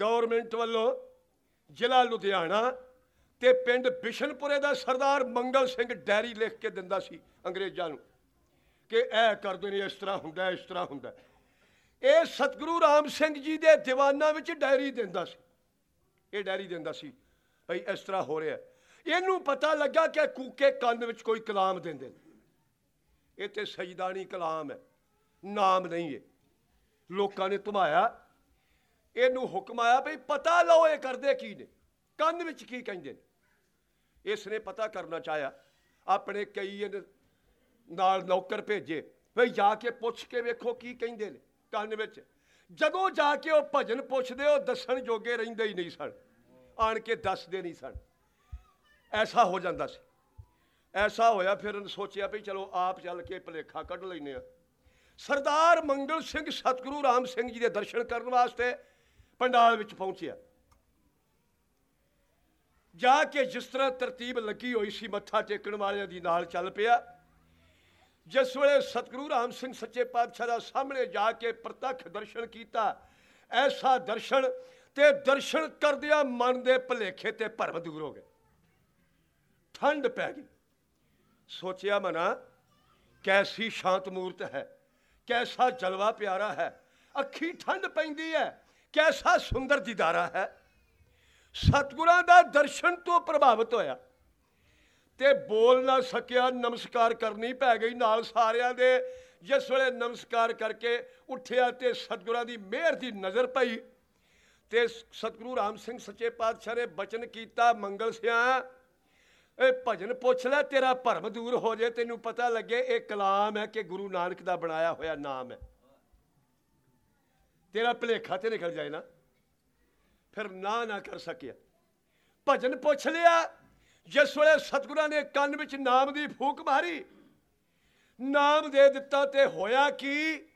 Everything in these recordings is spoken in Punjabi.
ਗਵਰਨਮੈਂਟ ਵੱਲੋਂ ਜ਼ਿਲ੍ਹਾ ਲੁਧਿਆਣਾ ਤੇ ਪਿੰਡ ਬਿਸ਼ਨਪੁਰੇ ਦਾ ਸਰਦਾਰ ਮੰਗਲ ਸਿੰਘ ਡੈਰੀ ਲਿਖ ਕੇ ਦਿੰਦਾ ਸੀ ਅੰਗਰੇਜ਼ਾਂ ਨੂੰ ਕਿ ਇਹ ਕਰਦੇ ਨੇ ਇਸ ਤਰ੍ਹਾਂ ਹੁੰਦਾ, ਇਸ ਤਰ੍ਹਾਂ ਹੁੰਦਾ। ਇਹ ਸਤਿਗੁਰੂ ਰਾਮ ਸਿੰਘ ਜੀ ਦੇ ਦੀਵਾਨਾਂ ਵਿੱਚ ਡਾਇਰੀ ਦਿੰਦਾ ਸੀ। ਇਹ ਡਾਇਰੀ ਦਿੰਦਾ ਸੀ, ਭਈ ਇਸ ਤਰ੍ਹਾਂ ਹੋ ਰਿਹਾ। ਇਹਨੂੰ ਪਤਾ ਲੱਗਾ ਕਿ ਕੂਕੇ ਕੰਨ ਵਿੱਚ ਕੋਈ ਕਲਾਮ ਦਿੰਦੇ ਨੇ। ਇਹ ਤੇ ਸਜਦਾਨੀ ਕਲਾਮ ਹੈ, ਨਾਮ ਨਹੀਂ ਹੈ। ਲੋਕਾਂ ਨੇ ਧਮਾਇਆ ਇਹਨੂੰ ਹੁਕਮ ਆਇਆ ਭਈ ਪਤਾ ਲਓ ਇਹ ਕਰਦੇ ਕੀ ਨੇ। ਕੰਨ ਵਿੱਚ ਕੀ ਕਹਿੰਦੇ ਨੇ? ਇਸ ਨੇ ਪਤਾ ਕਰਨਾ ਚਾਹਿਆ, ਆਪਣੇ ਕਈ ਨਾਲ ਨੌਕਰ ਭੇਜੇ ਭਈ ਜਾ ਕੇ ਪੁੱਛ ਕੇ ਵੇਖੋ ਕੀ ਕਹਿੰਦੇ ਨੇ ਕੰਨ ਵਿੱਚ। ਜਦੋਂ ਜਾ ਕੇ ਉਹ ਭਜਨ ਪੁੱਛਦੇ, ਉਹ ਦੱਸਣ ਜੋਗੇ ਰਹਿੰਦੇ ਹੀ ਨਹੀਂ ਸਨ। ਆਣ ਕੇ ਦੱਸਦੇ ਨਹੀਂ ਸਨ। ਐਸਾ ਹੋ ਜਾਂਦਾ ਸੀ। ਐਸਾ ਹੋਇਆ, ਫਿਰ ਉਹਨੇ ਸੋਚਿਆ ਵੀ ਚਲੋ ਆਪ ਚੱਲ ਕੇ ਭਲੇਖਾ ਕੱਢ ਲੈਨੇ ਆ ਸਰਦਾਰ ਮੰਗਲ ਸਿੰਘ ਸਤਿਗੁਰੂ ਰਾਮ ਸਿੰਘ ਜੀ ਦੇ ਦਰਸ਼ਨ ਕਰਨ ਵਾਸਤੇ ਪੰਡਾਲ ਵਿੱਚ ਪਹੁੰਚਿਆ। ਜਾ ਕੇ ਜਿਸ ਤਰ੍ਹਾਂ ਤਰਤੀਬ ਲੱਗੀ ਹੋਈ ਸੀ, ਮੱਥਾ ਟੇਕਣ ਵਾਲਿਆਂ ਦੀ ਨਾਲ ਚੱਲ ਪਿਆ। ਜਿਸ ਵੇਲੇ ਸਤਿਗੁਰੂ ਰਾਮ ਸਿੰਘ ਸੱਚੇ ਪਾਤਸ਼ਾਹ ਦਾ ਸਾਹਮਣੇ ਜਾ ਕੇ ਪ੍ਰਤੱਖ ਦਰਸ਼ਨ ਕੀਤਾ, ਐਸਾ ਦਰਸ਼ਨ ਤੇ ਦਰਸ਼ਨ ਕਰਦਿਆਂ ਮਨ ਦੇ ਭਲੇਖੇ ਤੇ ਭਰਮ ਦੂਰ ਹੋ ਗਏ। ਠੰਡ ਪੈ ਗਈ। ਸੋਚਿਆ ਮਨਾ, ਕੈਸੀ ਸ਼ਾਂਤ ਮੂਰਤ ਹੈ, ਕੈਸਾ ਜਲਵਾ ਪਿਆਰਾ ਹੈ, ਅੱਖੀ ਠੰਡ ਪੈਂਦੀ ਹੈ। ਕੈਸਾ ਸੁੰਦਰ ਦੀਦਾਰਾ ਹੈ। ਸਤਿਗੁਰਾਂ ਦਾ ਦਰਸ਼ਨ ਤੋਂ ਪ੍ਰਭਾਵਿਤ ਹੋਇਆ। ਤੇ ਬੋਲ ਨਾ ਸਕਿਆ, ਨਮਸਕਾਰ ਕਰਨੀ ਪੈ ਗਈ ਨਾਲ ਸਾਰਿਆਂ ਦੇ। ਜਿਸ ਵੇਲੇ ਨਮਸਕਾਰ ਕਰਕੇ ਉੱਠਿਆ ਤੇ ਸਤਿਗੁਰਾਂ ਦੀ ਮਿਹਰ ਦੀ ਨਜ਼ਰ ਪਈ। ਤੇ ਸਤਿਗੁਰੂ ਰਾਮ ਸਿੰਘ ਸੱਚੇ ਪਾਤਸ਼ਾਹ ਨੇ ਬਚਨ ਕੀਤਾ, ਮੰਗਲ ਸਿਆ, ਇਹ ਭਜਨ ਪੁੱਛ ਲੈ, ਤੇਰਾ ਭਰਮ ਦੂਰ ਹੋ ਜੇ। ਤੈਨੂੰ ਪਤਾ ਲੱਗੇ ਇਹ ਕਲਾਮ ਹੈ ਕਿ ਗੁਰੂ ਨਾਨਕ ਦਾ ਬਣਾਇਆ ਹੋਇਆ ਨਾਮ ਹੈ। ਤੇਰਾ ਭਲੇਖਾ ਤੇ ਨਿਕਲ ਜਾਏ ਨਾ। ਫਿਰ ਨਾ ਨਾ ਕਰ ਸਕਿਆ। ਭਜਨ ਪੁੱਛ ਲਿਆ, ਜਿਸ ਵੇਲੇ ਸਤਿਗੁਰਾਂ ਨੇ ਕੰਨ ਵਿੱਚ ਨਾਮ ਦੀ ਫੂਕ ਮਾਰੀ, ਨਾਮ ਦੇ ਦਿੱਤਾ ਤੇ ਹੋਇਆ ਕੀ?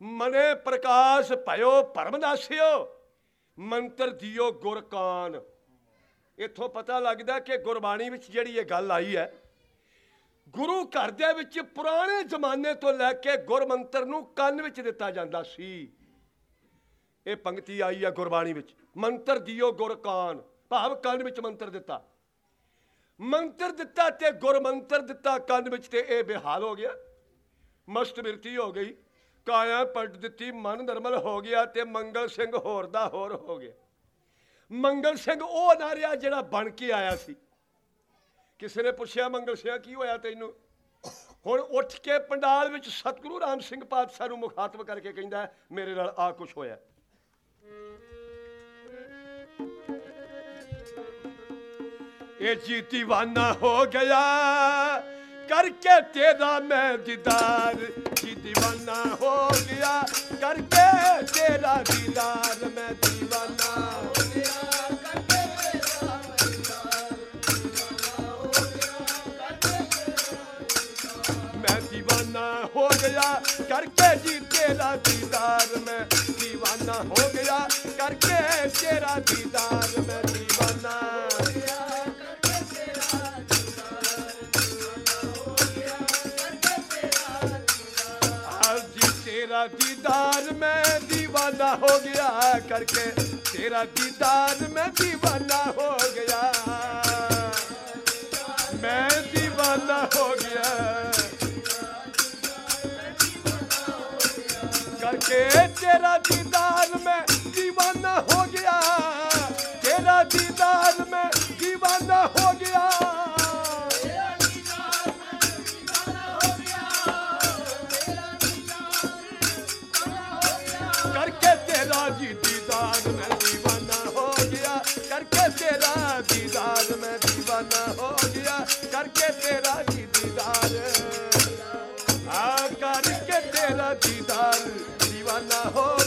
ਮਨੇ ਪ੍ਰਕਾਸ਼ ਭਇਓ ਭਰਮ ਨਾਸਿਓ ਮੰਤਰ ਦਿਓ ਗੁਰਕਾਨ ਇੱਥੋਂ ਪਤਾ ਲੱਗਦਾ ਕਿ ਗੁਰਬਾਣੀ ਵਿੱਚ ਜਿਹੜੀ ਇਹ ਗੱਲ ਆਈ ਹੈ, ਗੁਰੂ ਘਰ ਦੇ ਵਿੱਚ ਪੁਰਾਣੇ ਜ਼ਮਾਨੇ ਤੋਂ ਲੈ ਕੇ ਗੁਰਮੰਤਰ ਨੂੰ ਕੰਨ ਵਿੱਚ ਦਿੱਤਾ ਜਾਂਦਾ ਸੀ। ਇਹ ਪੰਕਤੀ ਆਈ ਹੈ ਗੁਰਬਾਣੀ ਵਿੱਚ। ਮੰਤਰ ਦਿਓ ਗੁਰ ਕਾਨ। ਭਾਵ ਕੰਨ ਵਿੱਚ ਮੰਤਰ ਦਿੱਤਾ। ਮੰਤਰ ਦਿੱਤਾ ਤੇ ਗੁਰ ਮੰਤਰ ਦਿੱਤਾ, ਕੰਨ ਵਿੱਚ ਤੇ ਇਹ ਬੇਹਾਲ ਹੋ ਗਿਆ। ਮਸਤ ਬਿਰਤੀ ਹੋ ਗਈ। ਕਾਇਆ ਪਲਟ ਦਿੱਤੀ, ਮਨ ਨਰਮਲ ਹੋ ਗਿਆ ਤੇ ਮੰਗਲ ਸਿੰਘ ਹੋਰ ਦਾ ਹੋਰ ਹੋ ਗਿਆ। ਮੰਗਲ ਸਿੰਘ ਉਹ ਨਾ ਰਿਹਾ ਜਿਹੜਾ ਬਣ ਕੇ ਆਇਆ ਸੀ। ਕਿਸੇ ਨੇ ਪੁੱਛਿਆ, ਮੰਗਲ ਸਿੰਘ, ਕੀ ਹੋਇਆ ਤੈਨੂੰ? ਹੁਣ ਉੱਠ ਕੇ ਪੰਡਾਲ ਵਿੱਚ ਸਤਿਗੁਰੂ ਰਾਮ ਸਿੰਘ ਪਾਤਸ਼ਾਹ ਨੂੰ ਮੁਖਾਤਬ ਕਰਕੇ ਕਹਿੰਦਾ, ਮੇਰੇ ਨਾਲ ਆ ਕੁਝ ਹੋਇਆ। ਇਹ ਜੀ دیਵਾਨਾ ਹੋ ਗਿਆ। ਕਰਕੇ ਤੇਰਾ ਮੈਂ ਦੀਦਾਰ। ਜੀ دیਵਾਨਾ ਹੋ ਗਿਆ। ਕਰਕੇ ਤੇਰਾ ਦੀਦਾਰ ਮੈਂ دیਵਾਨਾ ਹੋ ਗਿਆ। ਕਰਕੇ ਤੇਰਾ ਦੀਵਾਨਾ ਹੋ ਗਿਆ। ਕਰਕੇ ਜੀ ਤੇਰਾ ਤੇਰਾ ਦੀਦਾਰ ਮੈਂ دیਵਾਨਾ ਹੋ ਗਿਆ ਕਰਕੇ। ਤੇਰਾ ਦੀਦਾਰ ਮੈਂ دیਵਾਨਾ ਹੋ ਗਿਆ। ਮੈਂ دیਵਾਨਾ ਹੋ ਗਿਆ। ਕਰਕੇ ਤੇਰਾ ਆ ਕਰਕੇ ਤੇਰਾ ਦੀਦਾਰ ਹੋ।